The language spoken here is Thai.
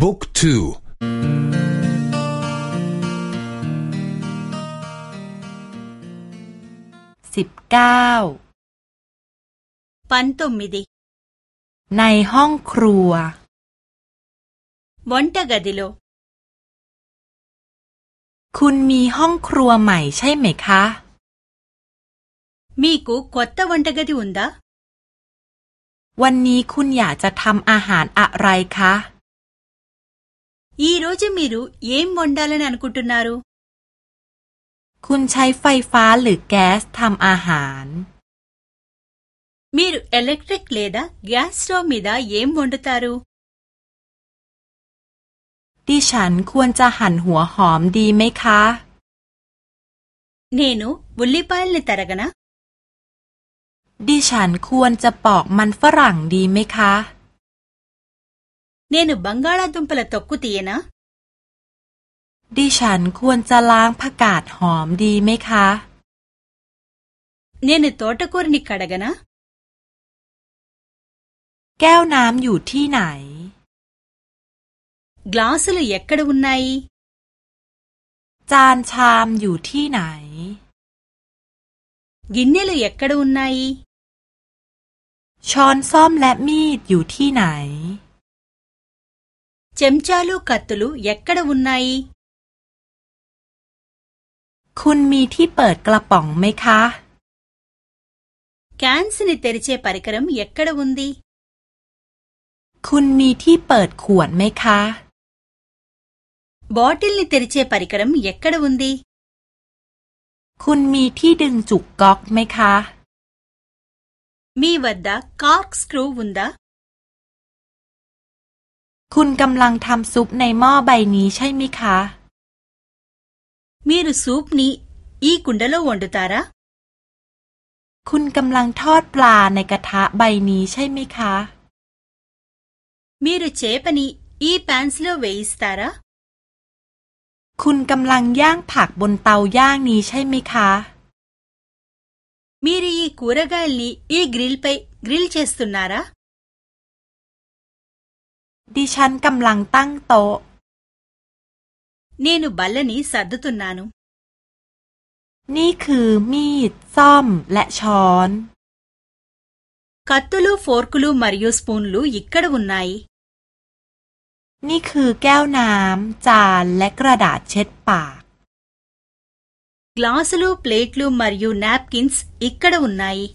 บุ๊กทูสิบเก้าปันตุมิดีในห้องครัววันตกดิโลคุณมีห้องครัวใหม่ใช่ไหมคะ มีกูขวดวันตกดิอุนดาวันนี้คุณอยากจะทำอาหารอะไรคะ ఈ రోజు మీరు ఏం వండాలని అనుకుంటున్నారు คุณใช้ไฟฟ้าหรือแก๊สทำอาหาร మీరు ఎలక్ట్రిక్ లేదా గ్యాస్ స్టవ్ మీద ఏం వండుతారు ดิฉันควรจะหั่นหัวหอมดีไหมคะ నేను ఉల్లిపాయల్ని తరగనా ดิฉันควรจะปอกมันฝรั่งดีไหมคะ నేను బంగాళాదుంపల తొక్కు తీయనా ดิฉันควรจะล้างผักกาดหอมดีไหมคะ నేను తోటకూరని కడగనా แก้วน้ำอยู่ที่ไหน గ్లాసులు ఎక్కడ ఉన్నాయి จานชามอยู่ที่ไหน గిన్నెలు ఎక్కడ ఉన్నాయి ช้อนส้อมและมีดอยู่ที่ไหน చెంచాలు కత్తులు ఎక్కడ ఉన్నాయి คุณมีที่เปิดกระป๋องไหมคะ క్యాన్స్ ని తెరిచే పరికరం ఎక్కడ ఉంది คุณมีที่เปิดขวดไหมคะ బాటిల్ ని తెరిచే పరికరం ఎక్కడ ఉంది คุณมีที่ดึงจุกก๊อกไหมคะ మీ వద్ద కార్క్ స్క్రూ ఉందా คุณกำลังทำซุปในหม้อใบนี้ใช่ไหมคะ మీరు సూప్ ని ఈ కుండలో వండుతారా คุณกำลังทอดปลาในกระทะใบนี้ใช่ไหมคะ మీరు చేపని ఈ ప్యాన్స్ లో వేయిస్తారా คุณกำลังย่างผักบนเตาย่างนี้ใช่ไหมคะ మీరు ఈ కూరగాయల్ని ఈ గ్రిల్ పై గ్రిల్ చేస్తున్నారా ดิฉันกำลังตั้งโต๊ะ నేను బల్లని సర్దుతున్నాను นี่คือมีดซ่อมและช้อน కత్తులు ఫోర్కులు మరియు స్పూన్లు ఇక్కడ ఉన్నాయి นี่คือแก้วน้ำจานและกระดาษเช็ดปาก గ్లాసులు ప్లేట్లు మరియు నాప్కిన్స్ ఇక్కడ ఉన్నాయి